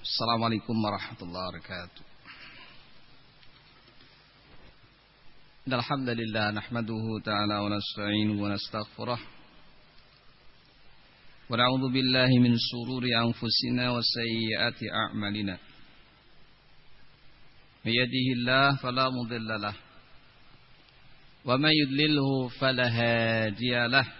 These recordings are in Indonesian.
Assalamualaikum warahmatullahi wabarakatuh Alhamdulillah Nahmaduhu ta'ala Wa nasta'inu wa nastaghfirah min sururi anfusina Wa sayyiyati a'malina Biyadihillah falamudillalah Wa man yudlilhu falahadiyalah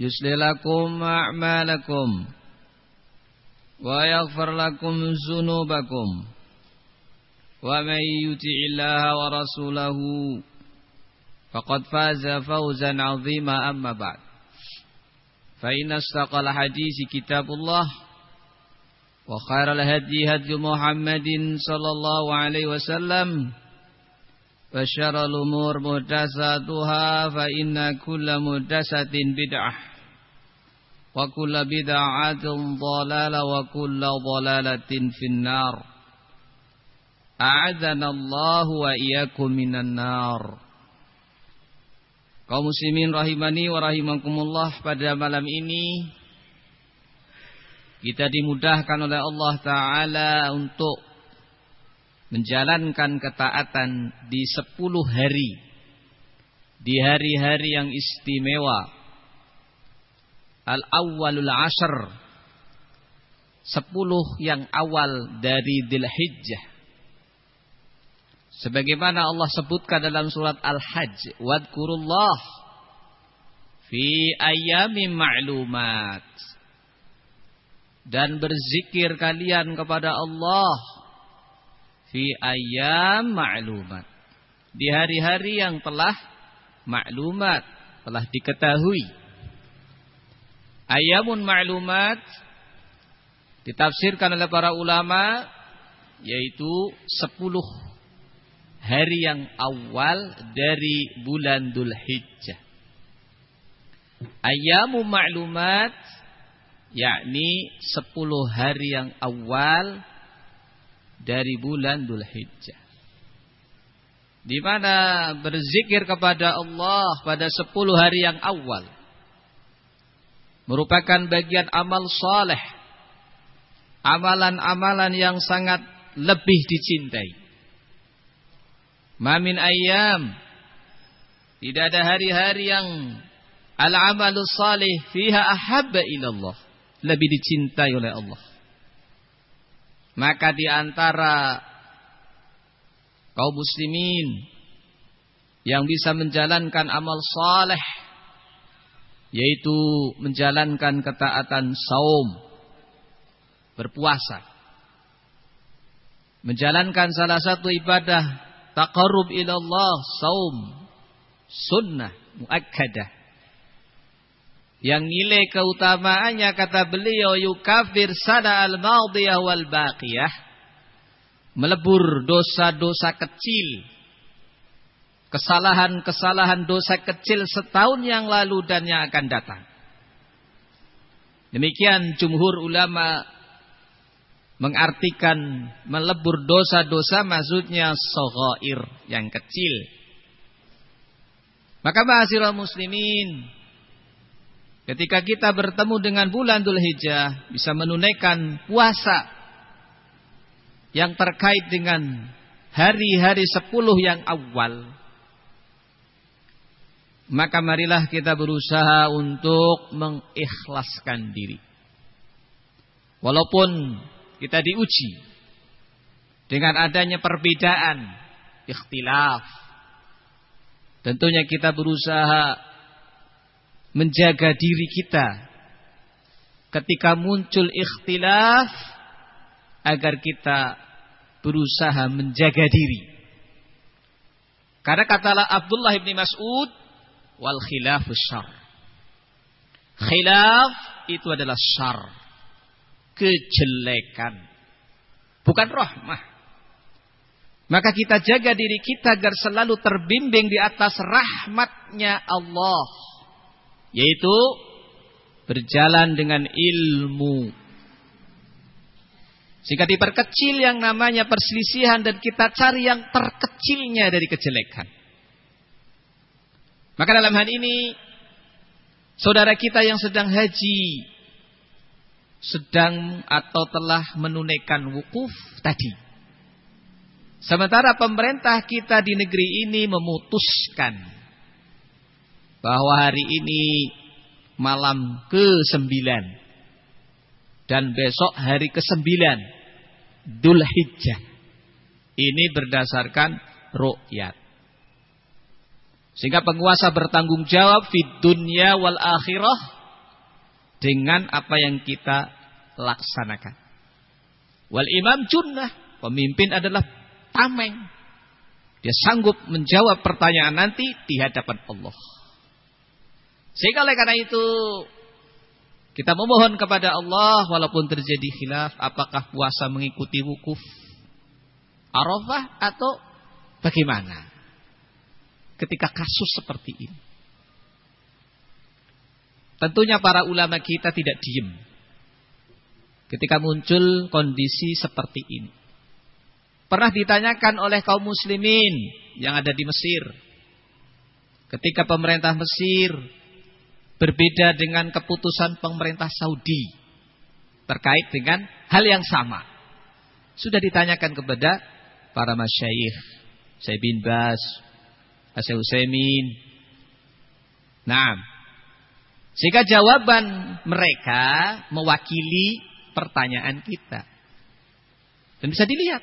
يصلح لكم أعمالكم ويغفر لكم ذنوبكم ومن يطع الله ورسوله فقد فاز فوزا عظيما أما بعد. فإن استقى الحديث كتاب الله وخير الهدي هدي محمد صلى الله عليه وسلم وشر الأمور محدثاتها فإن كل محدثة بدعة وكل بدعة ضلالة وكل ضلالة في النار أعاذنا الله وإياكم من النار Kaum muslimin rahimani wa rahimakumullah pada malam ini kita dimudahkan oleh Allah taala untuk menjalankan ketaatan di sepuluh hari. Di hari-hari yang istimewa. Al-awwalul ashr. Sepuluh yang awal dari Dzulhijjah Sebagaimana Allah sebutkan dalam surat Al-Hajj, "Wadkurullah fi ayyamin ma'lumat." Dan berzikir kalian kepada Allah fi ayyam ma'lumat. Di hari-hari yang telah maklumat, telah diketahui. Ayyamun ma'lumat ditafsirkan oleh para ulama yaitu sepuluh hari yang awal dari bulan Dhul Hijjah. Ayamu ma'lumat yakni 10 hari yang awal dari bulan Dhul Hijjah. Di mana berzikir kepada Allah pada 10 hari yang awal merupakan bagian amal saleh. Amalan-amalan yang sangat lebih dicintai. Mamin ayam. Tidak ada hari-hari yang al-amalu salih fiha ahabba ilallah. Lebih dicintai oleh Allah. Maka di antara kaum muslimin yang bisa menjalankan amal saleh yaitu menjalankan ketaatan saum berpuasa menjalankan salah satu ibadah taqarrub ila Allah saum sunnah muakkadah yang nilai keutamaannya kata beliau yukafir sana al-madiyah wal baqiyah. Melebur dosa-dosa kecil. Kesalahan-kesalahan dosa kecil setahun yang lalu dan yang akan datang. Demikian jumhur ulama mengartikan melebur dosa-dosa maksudnya sogair yang kecil. Maka mahasiswa muslimin ketika kita bertemu dengan bulan Dhul Hijjah bisa menunaikan puasa yang terkait dengan hari-hari sepuluh yang awal. Maka marilah kita berusaha untuk mengikhlaskan diri Walaupun kita diuji dengan adanya perbedaan, ikhtilaf. Tentunya kita berusaha menjaga diri kita ketika muncul ikhtilaf agar kita berusaha menjaga diri. Karena katalah Abdullah bin Mas'ud wal khilafus syar. Khilaf itu adalah syar kejelekan. Bukan rahmah. Maka kita jaga diri kita agar selalu terbimbing di atas rahmatnya Allah. Yaitu berjalan dengan ilmu. Jika diperkecil yang namanya perselisihan dan kita cari yang terkecilnya dari kejelekan. Maka dalam hal ini, saudara kita yang sedang haji, sedang atau telah menunaikan wukuf tadi. Sementara pemerintah kita di negeri ini memutuskan bahwa hari ini malam ke-9 dan besok hari ke-9 Dhul Hijjah. Ini berdasarkan ru'yat. Sehingga penguasa bertanggung jawab di dunia wal akhirah dengan apa yang kita laksanakan. Wal imam junnah, pemimpin adalah tameng. Dia sanggup menjawab pertanyaan nanti di hadapan Allah. Sehingga oleh karena itu kita memohon kepada Allah walaupun terjadi khilaf apakah puasa mengikuti wukuf Arafah atau bagaimana? Ketika kasus seperti ini. Tentunya para ulama kita tidak diem. Ketika muncul kondisi seperti ini. Pernah ditanyakan oleh kaum muslimin yang ada di Mesir. Ketika pemerintah Mesir berbeda dengan keputusan pemerintah Saudi. Terkait dengan hal yang sama. Sudah ditanyakan kepada para masyayikh. Syekh bin Bas, Syekh Utsaimin. Nah, sehingga jawaban mereka mewakili pertanyaan kita. Dan bisa dilihat.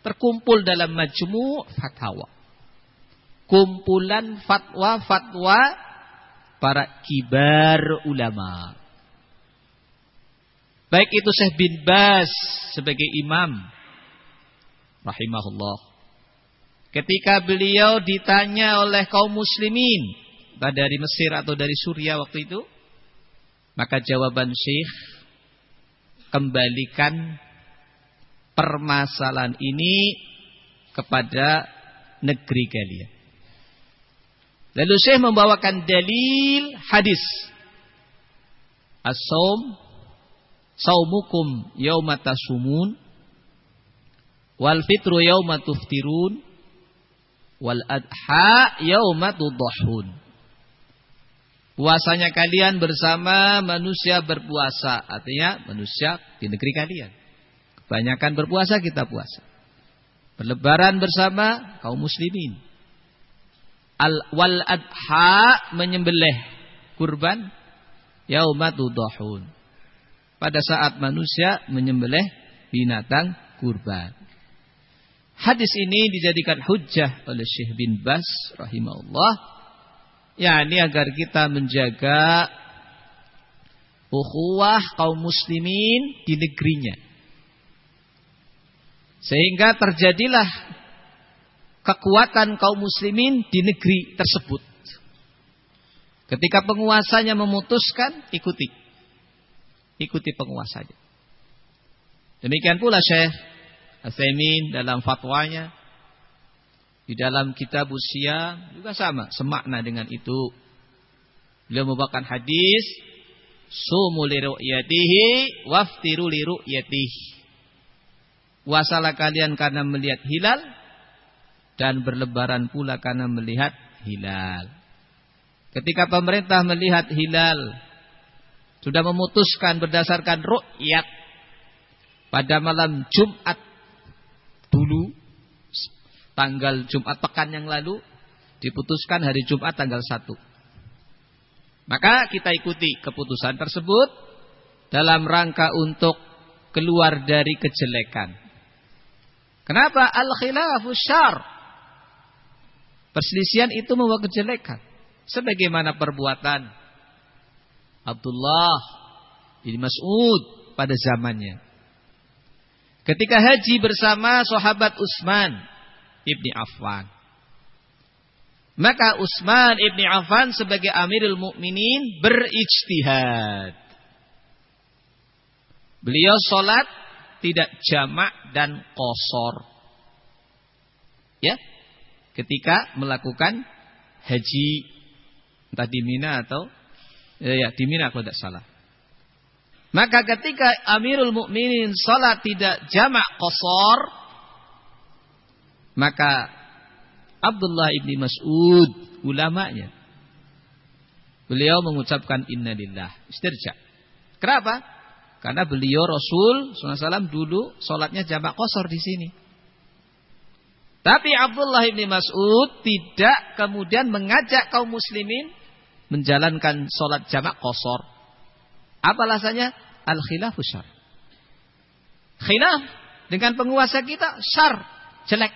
Terkumpul dalam majmu' fatwa. Kumpulan fatwa-fatwa para kibar ulama. Baik itu Syekh bin Bas sebagai imam. Rahimahullah. Ketika beliau ditanya oleh kaum muslimin dari Mesir atau dari Suria waktu itu? Maka jawaban Syekh kembalikan permasalahan ini kepada negeri kalian. Lalu Syekh membawakan dalil hadis. As-saum saumukum yauma tasumun wal fitru yauma tuftirun wal adha yauma tudhahun. Puasanya kalian bersama manusia berpuasa. Artinya manusia di negeri kalian. Kebanyakan berpuasa kita puasa. Berlebaran bersama kaum muslimin. Al wal adha menyembelih kurban yaumatudhahun. Pada saat manusia menyembelih binatang kurban. Hadis ini dijadikan hujjah oleh Syekh bin Bas rahimahullah Ya, ini agar kita menjaga ukhuwah kaum muslimin di negerinya. Sehingga terjadilah kekuatan kaum muslimin di negeri tersebut. Ketika penguasanya memutuskan, ikuti. Ikuti penguasanya. Demikian pula Syekh Asemin dalam fatwanya di dalam kitab usia juga sama, semakna dengan itu. Beliau membawakan hadis, sumu li ru'yatihi waftiru li ru'yatihi. Puasalah kalian karena melihat hilal dan berlebaran pula karena melihat hilal. Ketika pemerintah melihat hilal sudah memutuskan berdasarkan ru'yat pada malam Jumat dulu tanggal Jumat pekan yang lalu diputuskan hari Jumat tanggal 1. Maka kita ikuti keputusan tersebut dalam rangka untuk keluar dari kejelekan. Kenapa? Al-khilafu syar. Perselisihan itu membawa kejelekan. Sebagaimana perbuatan Abdullah bin Mas'ud pada zamannya. Ketika haji bersama sahabat Utsman ibni Affan. Maka Utsman ibni Affan sebagai Amirul Mukminin berijtihad. Beliau sholat tidak jamak dan kosor. Ya, ketika melakukan haji entah di Mina atau ya, ya di Mina kalau tidak salah. Maka ketika Amirul Mukminin sholat tidak jamak kosor, maka Abdullah ibni Mas'ud ulamanya. Beliau mengucapkan innalillah. Istirja. Kenapa? Karena beliau Rasul SAW dulu sholatnya jamak kosor di sini. Tapi Abdullah ibni Mas'ud tidak kemudian mengajak kaum muslimin menjalankan sholat jamak kosor. Apa alasannya? Al-khilafu syar. Khilaf dengan penguasa kita syar, jelek.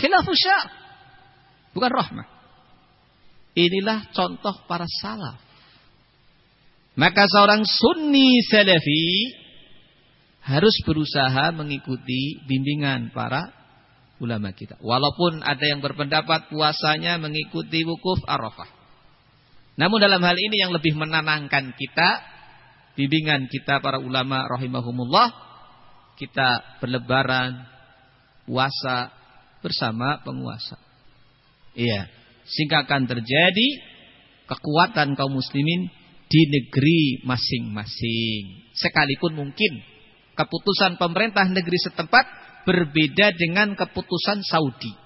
Khilafu syar. Bukan rahmah. Inilah contoh para salaf. Maka seorang sunni salafi harus berusaha mengikuti bimbingan para ulama kita. Walaupun ada yang berpendapat puasanya mengikuti wukuf Arafah. Namun dalam hal ini yang lebih menenangkan kita, bimbingan kita para ulama rahimahumullah, kita berlebaran, puasa bersama penguasa. Iya, sehingga akan terjadi kekuatan kaum muslimin di negeri masing-masing. Sekalipun mungkin keputusan pemerintah negeri setempat berbeda dengan keputusan Saudi.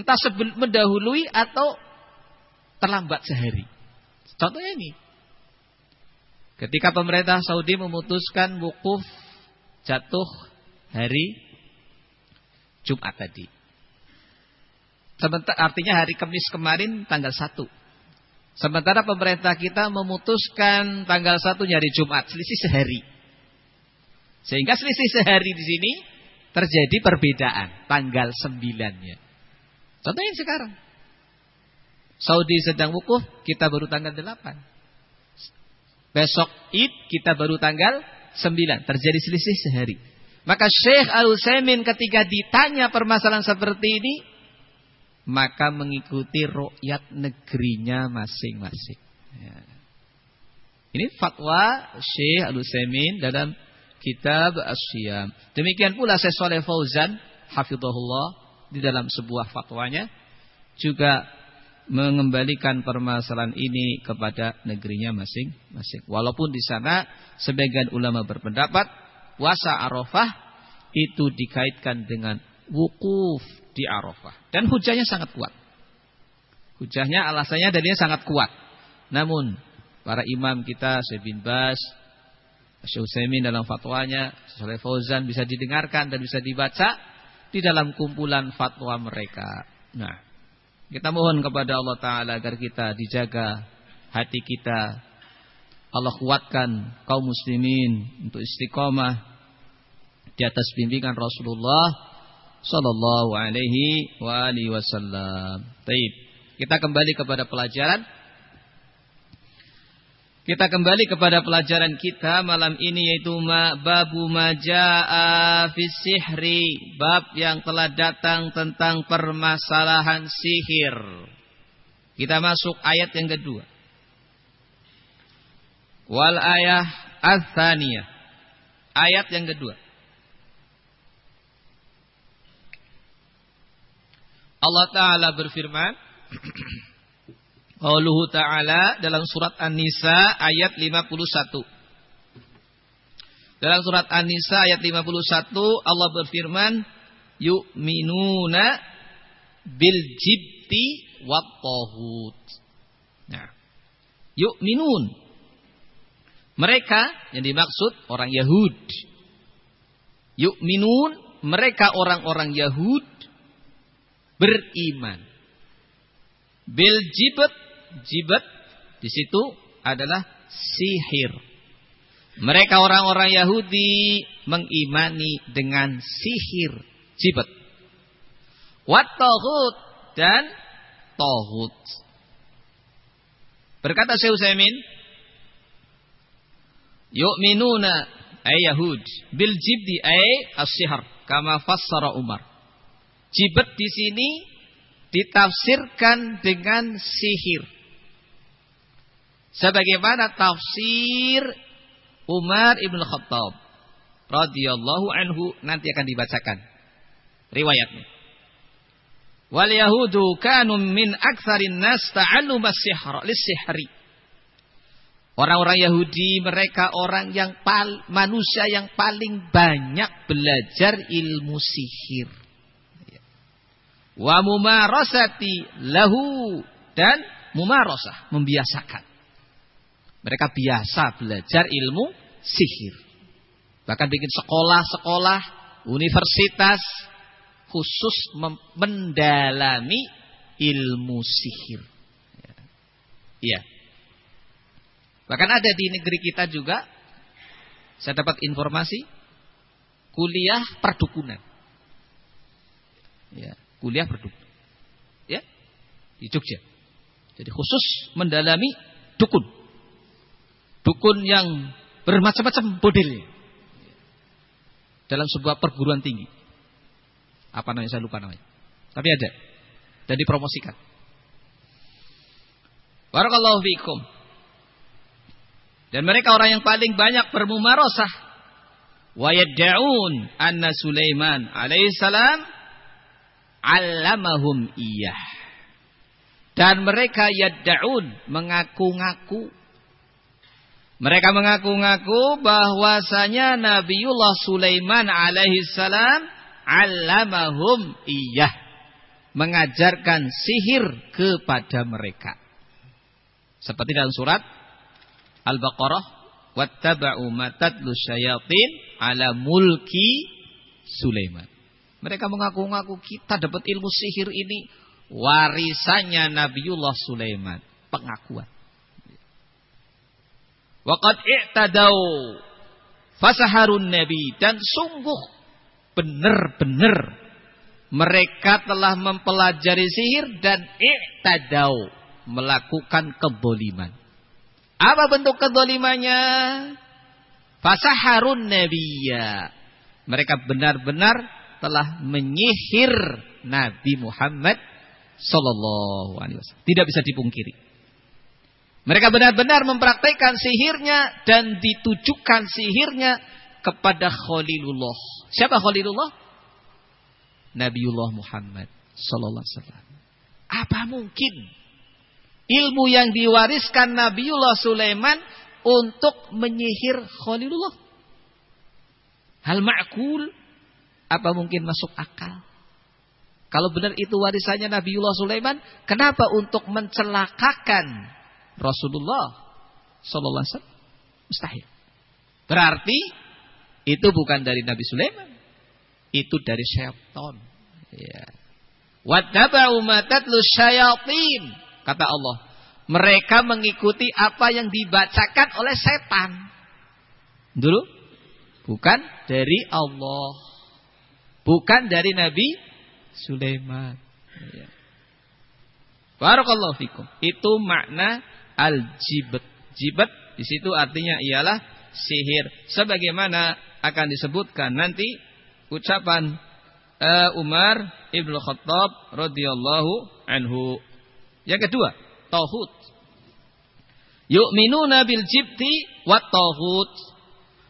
Entah sebelum mendahului atau terlambat sehari. Contohnya ini. Ketika pemerintah Saudi memutuskan wukuf jatuh hari Jumat tadi. Sementara artinya hari Kamis kemarin tanggal 1. Sementara pemerintah kita memutuskan tanggal 1 hari Jumat, selisih sehari. Sehingga selisih sehari di sini terjadi perbedaan tanggal 9-nya. Contohnya sekarang. Saudi sedang wukuf, kita baru tanggal 8. Besok Id kita baru tanggal 9. Terjadi selisih sehari. Maka Syekh Al-Utsaimin ketika ditanya permasalahan seperti ini, maka mengikuti rukyat negerinya masing-masing. Ya. Ini fatwa Syekh Al-Utsaimin dalam kitab As-Siyam. Demikian pula Syekh Saleh Fauzan hafizahullah di dalam sebuah fatwanya juga mengembalikan permasalahan ini kepada negerinya masing-masing. Walaupun di sana sebagian ulama berpendapat puasa Arafah itu dikaitkan dengan wukuf di Arafah. Dan hujahnya sangat kuat. Hujahnya alasannya darinya sangat kuat. Namun para imam kita Syekh bin Bas, Syekh Utsaimin dalam fatwanya, Syekh Fauzan bisa didengarkan dan bisa dibaca di dalam kumpulan fatwa mereka. Nah, kita mohon kepada Allah taala agar kita dijaga hati kita Allah kuatkan kaum muslimin untuk istiqomah di atas bimbingan Rasulullah sallallahu alaihi wa alihi wasallam. Baik. Kita kembali kepada pelajaran kita kembali kepada pelajaran kita malam ini yaitu babu majaa fi sihri, bab yang telah datang tentang permasalahan sihir. Kita masuk ayat yang kedua. Wal ayah ats-tsaniyah. Ayat yang kedua. Allah taala berfirman Qauluhu ta'ala dalam surat An-Nisa ayat 51. Dalam surat An-Nisa ayat 51 Allah berfirman yu'minuna bil jibti wat tahut. Nah, yu'minun mereka yang dimaksud orang Yahud. Yu'minun, mereka orang-orang Yahud beriman. Bil jibat, jibat di situ adalah sihir. Mereka orang-orang Yahudi mengimani dengan sihir, jibat. Wat tohut dan tohut. Berkata Syekh Utsaimin, yu'minuna ay yahud bil jibdi ay as-sihr kama fassara Umar. Jibat di sini ditafsirkan dengan sihir. Sebagaimana tafsir Umar ibn Khattab radhiyallahu anhu nanti akan dibacakan riwayatnya. Wal yahudu kanu min aktsarin nas ta'allum as-sihr lis-sihri. Orang-orang Yahudi mereka orang yang pal, manusia yang paling banyak belajar ilmu sihir. Wa mumarasati lahu dan mumarasah membiasakan. Mereka biasa belajar ilmu sihir. Bahkan bikin sekolah-sekolah, universitas khusus mendalami ilmu sihir. Iya. Bahkan ada di negeri kita juga saya dapat informasi kuliah perdukunan. Ya, kuliah perdukunan. Ya. Di Jogja. Jadi khusus mendalami dukun dukun yang bermacam-macam modelnya dalam sebuah perguruan tinggi. Apa namanya saya lupa namanya. Tapi ada dan dipromosikan. Barakallahu fiikum. Dan mereka orang yang paling banyak bermumarasah. Wa yad'un anna Sulaiman alaihissalam allamahum iyah. Dan mereka yad'un mengaku-ngaku mereka mengaku-ngaku bahwasanya Nabiullah Sulaiman alaihissalam alamahum iyah. Mengajarkan sihir kepada mereka. Seperti dalam surat Al-Baqarah. Wattaba'u matadlu syayatin ala mulki Sulaiman. Mereka mengaku-ngaku kita dapat ilmu sihir ini warisannya Nabiullah Sulaiman. Pengakuan. Waqad i'tadau fasaharun nabi dan sungguh benar-benar mereka telah mempelajari sihir dan i'tadau melakukan keboliman. Apa bentuk kedolimannya? Fasaharun nabiyya. Mereka benar-benar telah menyihir Nabi Muhammad sallallahu alaihi wasallam. Tidak bisa dipungkiri. Mereka benar-benar mempraktekkan sihirnya dan ditujukan sihirnya kepada Khalilullah. Siapa Khalilullah? Nabiullah Muhammad sallallahu alaihi wasallam. Apa mungkin ilmu yang diwariskan Nabiullah Sulaiman untuk menyihir Khalilullah? Hal ma'kul apa mungkin masuk akal? Kalau benar itu warisannya Nabiullah Sulaiman, kenapa untuk mencelakakan Rasulullah sallallahu alaihi wasallam? Mustahil. Berarti itu bukan dari Nabi Sulaiman. Itu dari syaitan. Ya. Wattaba'u matatlu syayatin. Kata Allah. Mereka mengikuti apa yang dibacakan oleh setan. Dulu. Bukan dari Allah. Bukan dari Nabi Sulaiman. Ya. Barakallahu fikum. Itu makna al-jibat. Jibat di situ artinya ialah sihir. Sebagaimana akan disebutkan nanti ucapan uh, Umar Ibnu Khattab radhiyallahu anhu. Yang kedua, tauhid. Yu'minuna bil jibti wa tauhid.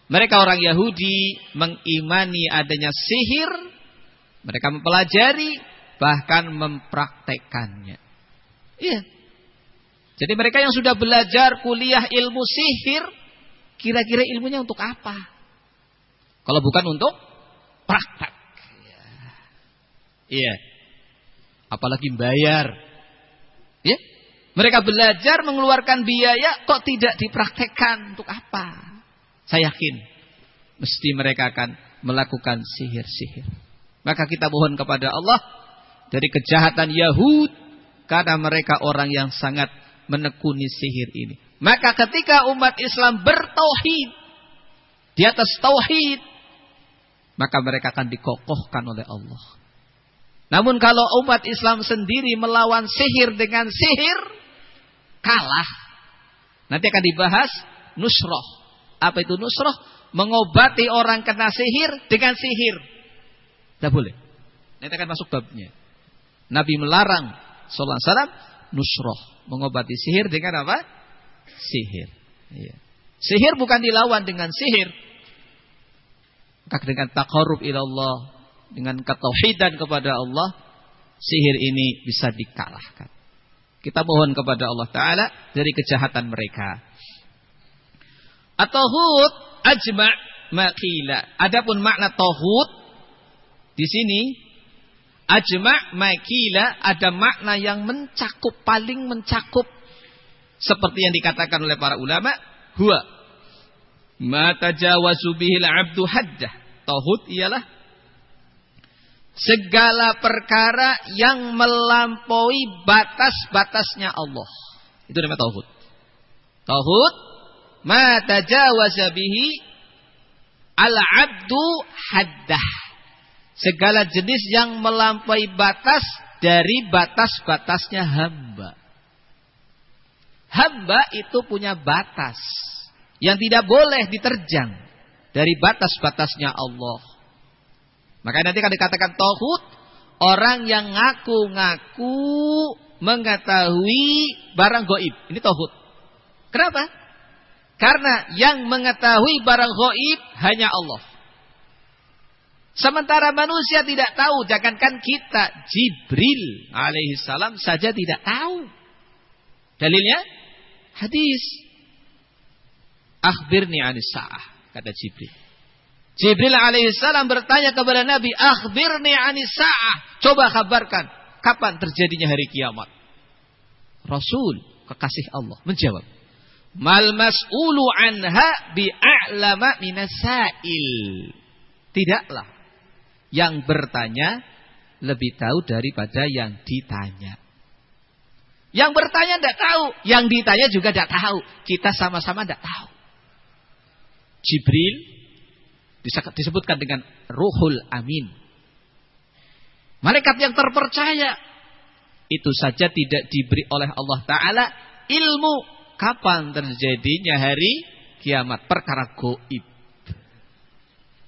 Mereka orang Yahudi mengimani adanya sihir, mereka mempelajari bahkan mempraktekannya. Iya, jadi mereka yang sudah belajar kuliah ilmu sihir, kira-kira ilmunya untuk apa? Kalau bukan untuk praktek. Iya. Apalagi bayar. Ya. Mereka belajar mengeluarkan biaya kok tidak dipraktekkan untuk apa? Saya yakin mesti mereka akan melakukan sihir-sihir. Maka kita mohon kepada Allah dari kejahatan Yahud karena mereka orang yang sangat menekuni sihir ini. Maka ketika umat Islam bertauhid, di atas tauhid, maka mereka akan dikokohkan oleh Allah. Namun kalau umat Islam sendiri melawan sihir dengan sihir, kalah. Nanti akan dibahas nusroh. Apa itu nusroh? Mengobati orang kena sihir dengan sihir. Tidak boleh. Nanti akan masuk babnya. Nabi melarang Sallallahu Alaihi nusroh. Mengobati sihir dengan apa? Sihir. Iya. Sihir bukan dilawan dengan sihir. Maka dengan takarub ilallah. Dengan ketauhidan kepada Allah. Sihir ini bisa dikalahkan. Kita mohon kepada Allah Ta'ala dari kejahatan mereka. Atau hud ajma' makila. Adapun makna tauhid di sini ajma' makila ada makna yang mencakup paling mencakup seperti yang dikatakan oleh para ulama huwa ma tajawazu bihil 'abdu haddah. Tauhid ialah segala perkara yang melampaui batas-batasnya Allah. Itu namanya tauhid. Tauhid ma tajawaza bihi al-'abdu haddah. Segala jenis yang melampaui batas dari batas-batasnya hamba. Hamba itu punya batas yang tidak boleh diterjang dari batas-batasnya Allah. Maka nanti akan dikatakan tauhid orang yang ngaku-ngaku mengetahui barang goib. Ini tauhid. Kenapa? Karena yang mengetahui barang goib hanya Allah. Sementara manusia tidak tahu, jangankan kita, Jibril alaihissalam saja tidak tahu. Dalilnya hadis. Akhbirni anis sa'ah, kata Jibril. Jibril alaihissalam bertanya kepada Nabi, akhbirni anis sa'ah. Coba kabarkan, kapan terjadinya hari kiamat? Rasul, kekasih Allah, menjawab. Mal mas'ulu anha bi'a'lama minasail. Tidaklah yang bertanya lebih tahu daripada yang ditanya. Yang bertanya tidak tahu, yang ditanya juga tidak tahu. Kita sama-sama tidak tahu. Jibril disebutkan dengan Ruhul Amin. Malaikat yang terpercaya itu saja tidak diberi oleh Allah Taala ilmu kapan terjadinya hari kiamat perkara goib.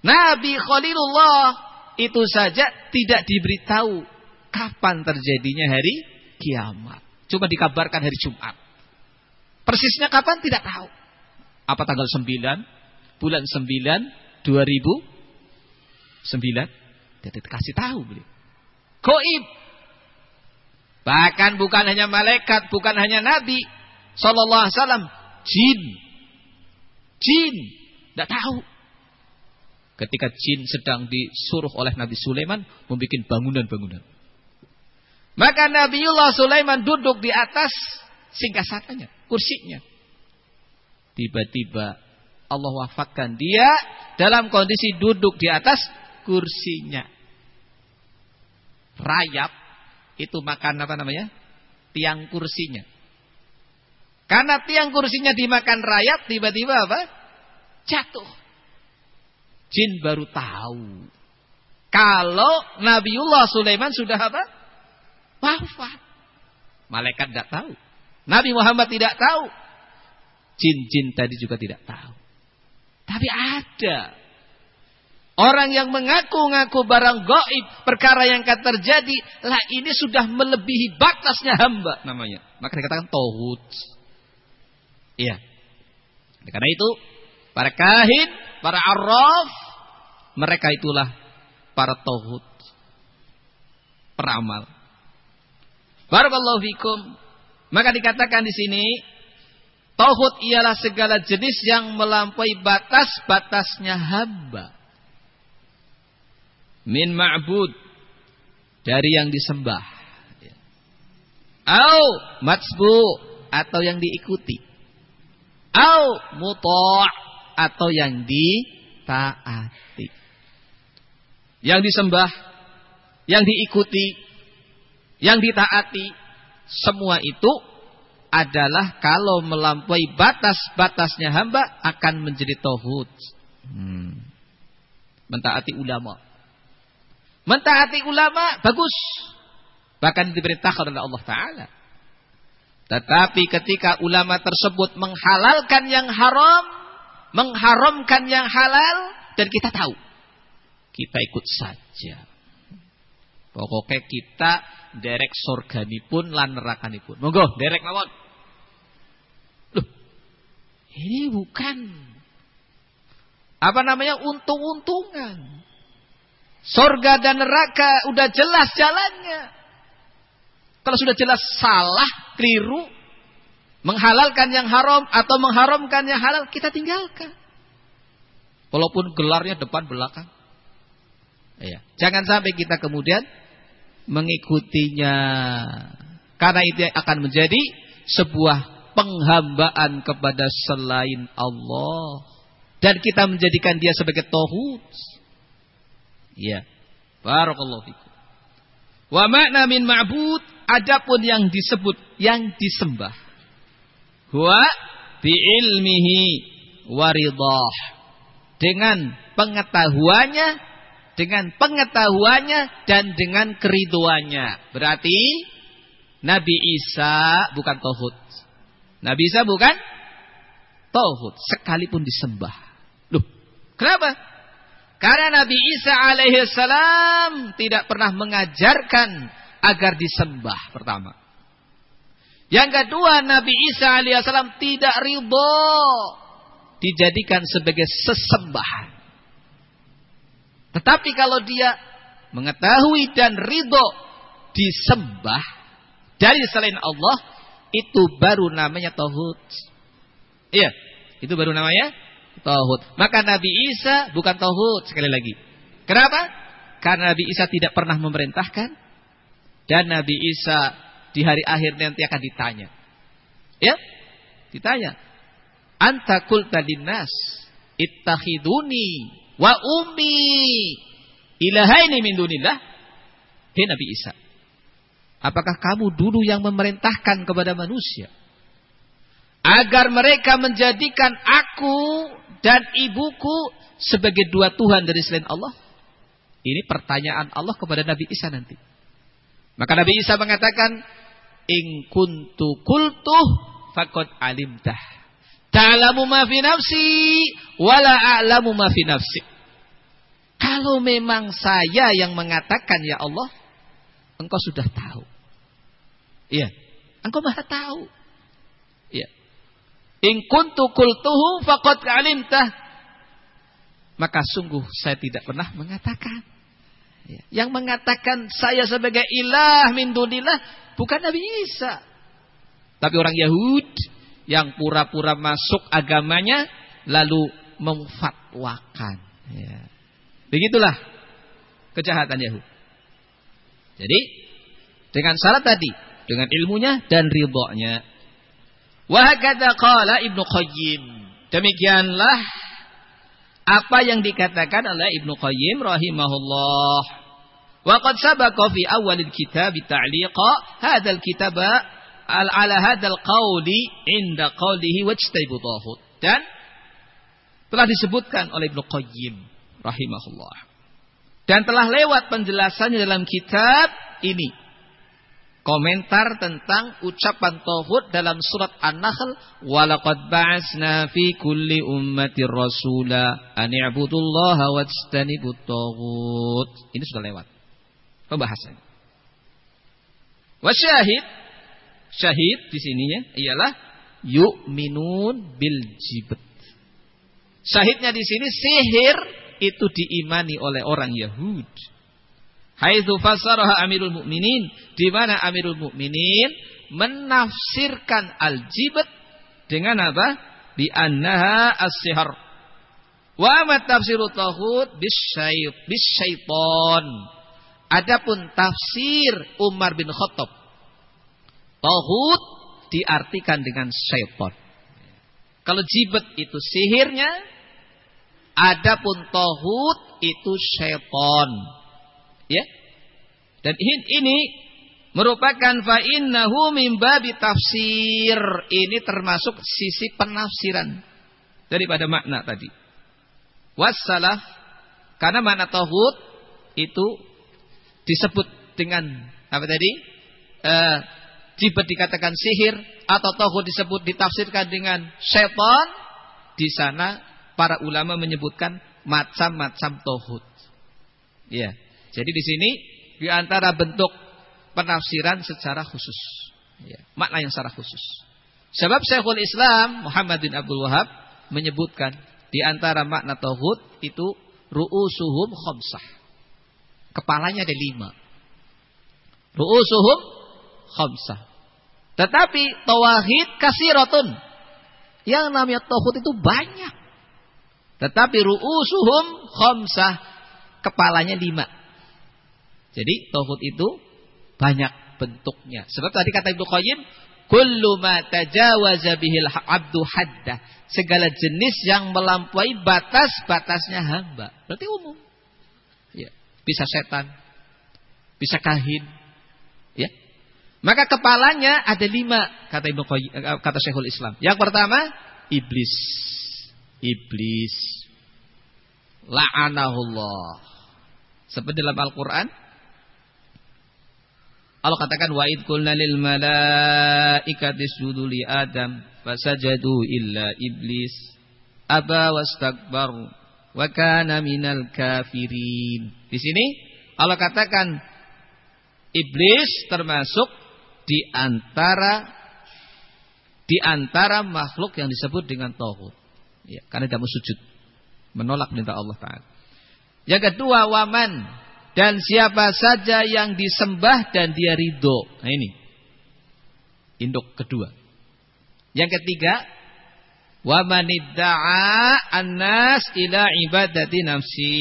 Nabi Khalilullah itu saja tidak diberitahu kapan terjadinya hari kiamat. Cuma dikabarkan hari Jumat. Persisnya kapan tidak tahu. Apa tanggal 9? Bulan 9 2009? Tidak dikasih tahu beliau. Goib. Bahkan bukan hanya malaikat, bukan hanya nabi, Sallallahu Alaihi Wasallam jin, jin, tidak tahu. Ketika jin sedang disuruh oleh Nabi Sulaiman membuat bangunan-bangunan. Maka Nabiullah Sulaiman duduk di atas singgasananya, kursinya. Tiba-tiba Allah wafatkan dia dalam kondisi duduk di atas kursinya. Rayap itu makan apa namanya? Tiang kursinya. Karena tiang kursinya dimakan rayap, tiba-tiba apa? Jatuh. Jin baru tahu. Kalau Nabiullah Sulaiman sudah apa? Wafat. Malaikat tidak tahu. Nabi Muhammad tidak tahu. Jin-jin tadi juga tidak tahu. Tapi ada Orang yang mengaku-ngaku barang goib, perkara yang akan terjadi, lah ini sudah melebihi batasnya hamba namanya. Maka dikatakan tohut. Iya. Karena itu para kahin, para arraf, mereka itulah para tauhid. Peramal. Barakallahu fikum. Maka dikatakan di sini tauhid ialah segala jenis yang melampaui batas-batasnya hamba. Min ma'bud dari yang disembah. Au matsbu atau yang diikuti au muta' atau yang ditaati. Yang disembah, yang diikuti, yang ditaati, semua itu adalah kalau melampaui batas-batasnya hamba akan menjadi tauhid. Hmm. Mentaati ulama. Mentaati ulama bagus. Bahkan diperintahkan oleh Allah Ta'ala. Tetapi ketika ulama tersebut menghalalkan yang haram, mengharamkan yang halal, dan kita tahu, kita ikut saja. Pokoknya kita derek surgani pun lan nerakani pun. Monggo, derek mawon. Loh, ini bukan apa namanya untung-untungan. Surga dan neraka udah jelas jalannya. Kalau sudah jelas salah, keliru, menghalalkan yang haram atau mengharamkan yang halal, kita tinggalkan. Walaupun gelarnya depan belakang. Ya. Jangan sampai kita kemudian mengikutinya. Karena itu akan menjadi sebuah penghambaan kepada selain Allah. Dan kita menjadikan dia sebagai tohut. Ya. Barakallahu fikum. Wa makna min ma'bud adapun yang disebut yang disembah. Huwa bi ilmihi waridah. Dengan pengetahuannya, dengan pengetahuannya dan dengan keriduannya. Berarti Nabi Isa bukan tauhid. Nabi Isa bukan tauhid sekalipun disembah. Loh, kenapa? Karena Nabi Isa alaihissalam tidak pernah mengajarkan agar disembah pertama. Yang kedua Nabi Isa alaihissalam tidak ridho dijadikan sebagai sesembahan. Tetapi kalau dia mengetahui dan ridho disembah dari selain Allah, itu baru namanya tauhid. Iya, itu baru namanya tauhid. Maka Nabi Isa bukan tauhid sekali lagi. Kenapa? Karena Nabi Isa tidak pernah memerintahkan dan Nabi Isa di hari akhir nanti akan ditanya. Ya? Ditanya. Anta qulta linnas ittakhiduni wa ummi ilahaini min dunillah. Hei Nabi Isa. Apakah kamu dulu yang memerintahkan kepada manusia agar mereka menjadikan aku dan ibuku sebagai dua Tuhan dari selain Allah? Ini pertanyaan Allah kepada Nabi Isa nanti. Maka Nabi Isa mengatakan, "In kuntu kultuh fakot alimtah. Ta'lamu ma fi nafsi wala a'lamu ma fi nafsi." Kalau memang saya yang mengatakan ya Allah, engkau sudah tahu. Iya, engkau maha tahu. In kuntu kultuhu faqad alimtah. Maka sungguh saya tidak pernah mengatakan. Ya. Yang mengatakan saya sebagai ilah min dunillah bukan Nabi Isa. Tapi orang Yahud yang pura-pura masuk agamanya lalu memfatwakan. Ya. Begitulah kejahatan Yahud. Jadi dengan syarat tadi, dengan ilmunya dan ridhonya. Wahakata qala Ibnu Qayyim. Demikianlah apa yang dikatakan oleh Ibnu Qayyim rahimahullah. Qad sabaqa fi awalil kitab ta'liqa hadzal kitab al ala hadzal qawli inda qawlihi wajtaibu. Dan telah disebutkan oleh Ibnu Qayyim rahimahullah. Dan telah lewat penjelasannya dalam kitab ini komentar tentang ucapan tauhid dalam surat An-Nahl walaqad ba'atsna fi kulli ummati rasula an i'budullaha wajtanibut taghut ini sudah lewat pembahasannya wasyahid syahid di sininya ialah yu'minun bil jibt syahidnya di sini sihir itu diimani oleh orang Yahudi Haitsu fasaraha Amirul Mukminin, di mana Amirul Mukminin menafsirkan al-jibat dengan apa? Bi annaha as-sihr. Wa ma tafsiru taghut bisyaiton. Adapun tafsir Umar bin Khattab taghut diartikan dengan syaitan. Kalau jibat itu sihirnya, adapun taghut itu syaitan. Ya. Dan ini merupakan fa innahu min babi tafsir. Ini termasuk sisi penafsiran daripada makna tadi. wassalah karena makna tauhid itu disebut dengan apa tadi? Eh, jika dikatakan sihir atau tauhid disebut ditafsirkan dengan setan, di sana para ulama menyebutkan macam-macam tauhid. Ya. Jadi di sini di antara bentuk penafsiran secara khusus. Ya, makna yang secara khusus. Sebab Syekhul Islam Muhammad bin Abdul Wahab menyebutkan di antara makna tauhid itu ru'usuhum khamsah. Kepalanya ada lima. Ru'usuhum khamsah. Tetapi tauhid kasiratun. Yang namanya tauhid itu banyak. Tetapi ru'usuhum khamsah. Kepalanya lima. Jadi tauhid itu banyak bentuknya. Sebab tadi kata Ibnu Qayyim, kullu ma tajawaza bihil abdu hadda. Segala jenis yang melampaui batas-batasnya hamba. Berarti umum. Bisa setan, bisa kahin, ya. Maka kepalanya ada lima kata Ibnu eh, kata Syekhul Islam. Yang pertama iblis. Iblis. La'anahullah. Seperti dalam Al-Qur'an Allah katakan wa id qulna lil malaikati isjudu li adam fasajadu illa iblis aba wastakbar wa kana minal kafirin. Di sini Allah katakan iblis termasuk di antara di antara makhluk yang disebut dengan tauhid. Ya, karena tidak mau sujud, menolak perintah Allah taala. Yang kedua waman dan siapa saja yang disembah dan dia ridho. Nah ini. Induk kedua. Yang ketiga. Wa manidda'a annas ila ibadati nafsi.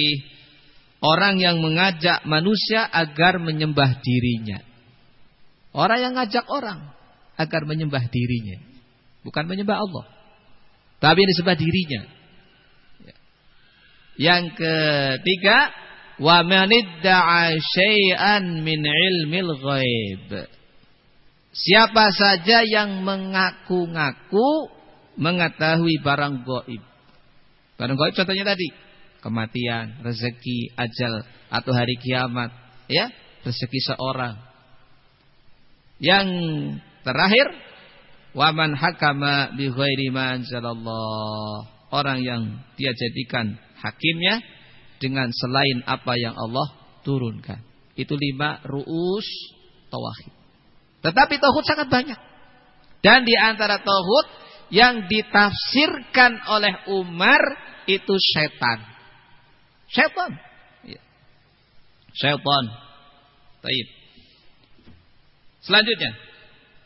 Orang yang mengajak manusia agar menyembah dirinya. Orang yang ngajak orang agar menyembah dirinya. Bukan menyembah Allah. Tapi disembah dirinya. Yang ketiga wa man idda'a syai'an min ilmil ghaib. Siapa saja yang mengaku-ngaku mengetahui barang gaib. Barang gaib contohnya tadi, kematian, rezeki, ajal atau hari kiamat, ya, rezeki seorang. Yang terakhir, waman hakama bi ghairi Orang yang dia jadikan hakimnya dengan selain apa yang Allah turunkan. Itu lima ru'us tauhid. Tetapi tauhid sangat banyak. Dan di antara tauhid yang ditafsirkan oleh Umar itu setan. Setan. Ya. Setan. Taib. Selanjutnya,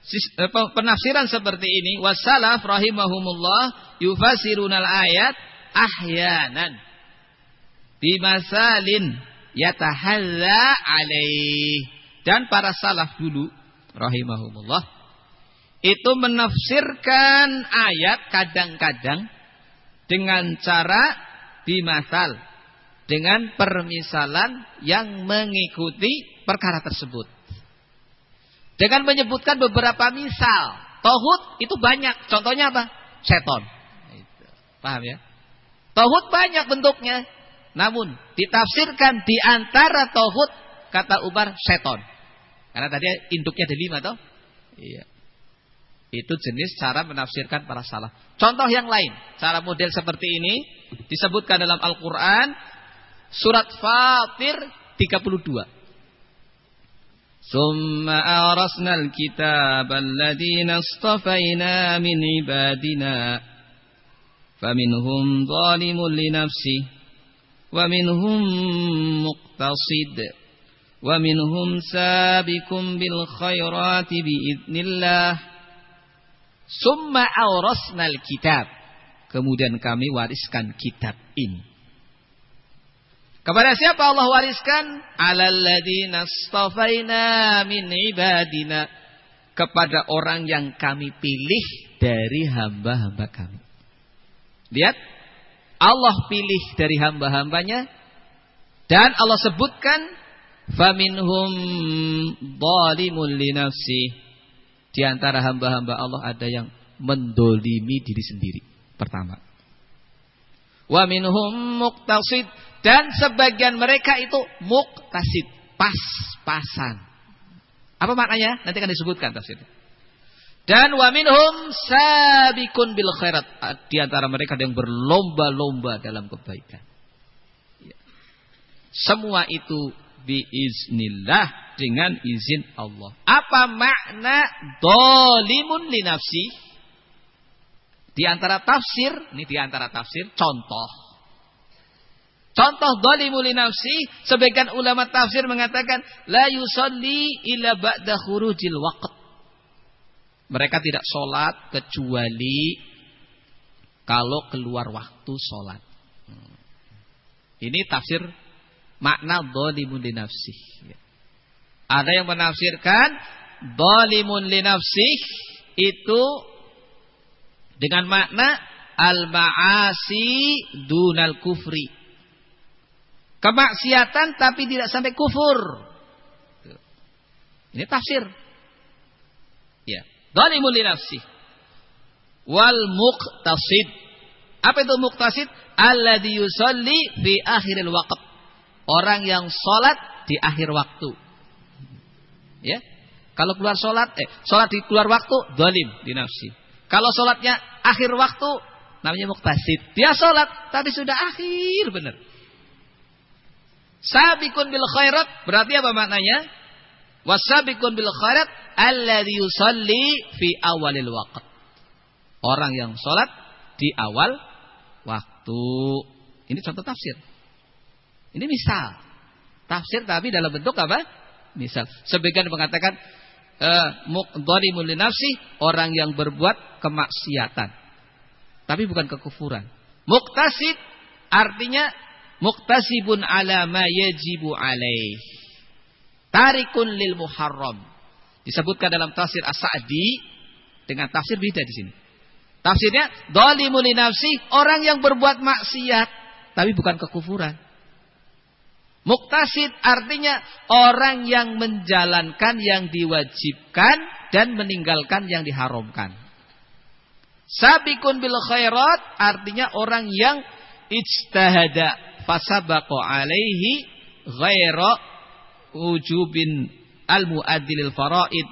eh, penafsiran seperti ini wasalaf rahimahumullah yufasirunal ayat ahyanan bimasalin yatahalla alaih. Dan para salaf dulu rahimahumullah itu menafsirkan ayat kadang-kadang dengan cara bimasal dengan permisalan yang mengikuti perkara tersebut. Dengan menyebutkan beberapa misal. Tohut itu banyak. Contohnya apa? Seton. Paham ya? Tohut banyak bentuknya. Namun ditafsirkan di antara tauhid kata Umar seton. Karena tadi induknya ada lima toh. Iya. Itu jenis cara menafsirkan para salah. Contoh yang lain, cara model seperti ini disebutkan dalam Al-Qur'an surat Fatir 32. Summa arasnal kitab alladhina astafaina min ibadina faminhum zalimun li nafsihi ومنهم مقتصد ومنهم سابق بالخيرات بإذن الله ثم أورثنا الكتاب kemudian kami wariskan kitab ini kepada siapa Allah wariskan? Alalladzina astafaina min ibadina. Kepada orang yang kami pilih dari hamba-hamba kami. Lihat. Allah pilih dari hamba-hambanya. Dan Allah sebutkan faminhum zalimun li nafsi. Di antara hamba-hamba Allah ada yang mendolimi diri sendiri. Pertama. Wa minhum muqtasid dan sebagian mereka itu muqtasid, pas-pasan. Apa maknanya? Nanti akan disebutkan tafsirnya. Dan wa minhum sabikun bil khairat. Di antara mereka yang berlomba-lomba dalam kebaikan. Ya. Semua itu biiznillah dengan izin Allah. Apa makna dolimun li nafsi? Di antara tafsir, ini di antara tafsir contoh. Contoh dolimu li nafsi, sebagian ulama tafsir mengatakan la yusalli illa ba'da khurujil waqt. Mereka tidak sholat kecuali kalau keluar waktu sholat. Ini tafsir makna dolimun li nafsi. Ada yang menafsirkan dolimun li nafsi itu dengan makna al-ma'asi dunal kufri Kemaksiatan tapi tidak sampai kufur. Ini tafsir. Ya. Zalimun li nafsi. Wal muqtasid. Apa itu muqtasid? Alladhi yusalli fi akhiril waqt. Orang yang sholat di akhir waktu. Ya. Kalau keluar sholat, eh, sholat di keluar waktu, zalim di nafsi. Kalau sholatnya akhir waktu, namanya muqtasid. Dia sholat, tapi sudah akhir benar. Sabikun bil khairat berarti apa maknanya? Wasabikun bil khairat alladhi yusalli fi awalil waqt. Orang yang sholat di awal waktu. Ini contoh tafsir. Ini misal. Tafsir tapi dalam bentuk apa? Misal. Sebagian mengatakan eh, muqdhalimul nafsi orang yang berbuat kemaksiatan. Tapi bukan kekufuran. Muktasid artinya Muktasibun ala ma yajibu alaih. Tarikun lil muharram. Disebutkan dalam tafsir As-Sa'di dengan tafsir beda di sini. Tafsirnya dolimun nafsi, orang yang berbuat maksiat tapi bukan kekufuran. Muktasid artinya orang yang menjalankan yang diwajibkan dan meninggalkan yang diharamkan. Sabikun bil khairat artinya orang yang ijtahada fasabaqa alaihi ghaira wujubin al-muaddilil faraid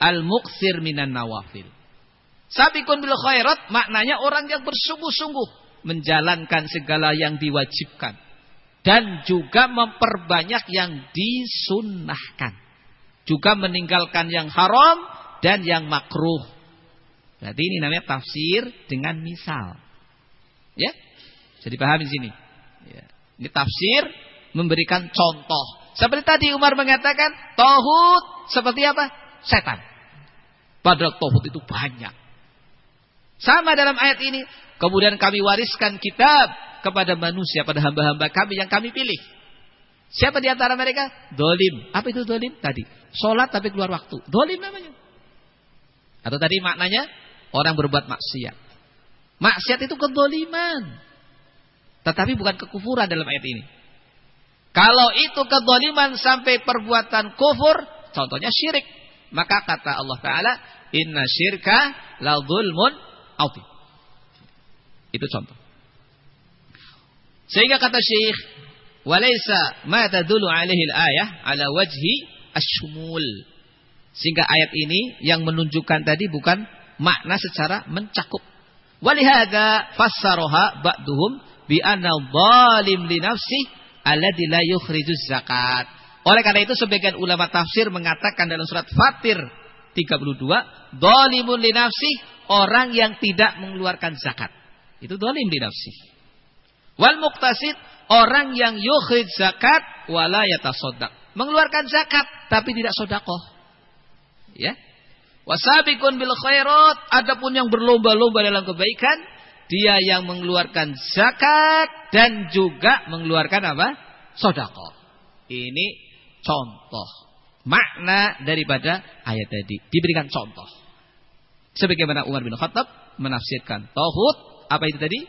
al-muqsir minan nawafil. Sabikun bil khairat maknanya orang yang bersungguh-sungguh menjalankan segala yang diwajibkan dan juga memperbanyak yang disunnahkan. Juga meninggalkan yang haram dan yang makruh. Berarti ini namanya tafsir dengan misal. Ya? Jadi paham di sini. Ya. Ini tafsir memberikan contoh. Seperti tadi Umar mengatakan, tohut seperti apa? Setan. Padahal tohut itu banyak. Sama dalam ayat ini. Kemudian kami wariskan kitab kepada manusia, pada hamba-hamba kami yang kami pilih. Siapa di antara mereka? Dolim. Apa itu dolim? Tadi. Sholat tapi keluar waktu. Dolim namanya. Atau tadi maknanya, orang berbuat maksiat. Maksiat itu kedoliman. Tetapi bukan kekufuran dalam ayat ini. Kalau itu kezaliman sampai perbuatan kufur, contohnya syirik. Maka kata Allah Ta'ala, Inna syirka la zulmun awti. Itu contoh. Sehingga kata Syekh, Walaysa ma tadulu alaihi ayah ala wajhi asyumul. Sehingga ayat ini yang menunjukkan tadi bukan makna secara mencakup. Walihada fassaroha ba'duhum bi anna zalim li nafsi alladzi la yukhrijuz zakat. Oleh karena itu sebagian ulama tafsir mengatakan dalam surat Fatir 32, zalimun li nafsi orang yang tidak mengeluarkan zakat. Itu zalim li nafsi. Wal muqtasid orang yang yukhrij zakat wala yatasaddaq. Mengeluarkan zakat tapi tidak sedekah. Ya. Wasabiqun bil khairat adapun yang berlomba-lomba dalam kebaikan dia yang mengeluarkan zakat dan juga mengeluarkan apa? Sodako. Ini contoh. Makna daripada ayat tadi. Diberikan contoh. Sebagaimana Umar bin Khattab menafsirkan. Tauhud. Apa itu tadi?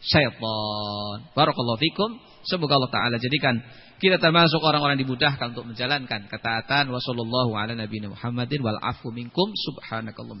Syaitan. Barakallahu fikum. Semoga Allah Ta'ala jadikan kita termasuk orang-orang dimudahkan untuk menjalankan ketaatan. Wassalamualaikum ala Muhammadin wal afu minkum. Subhanakallah.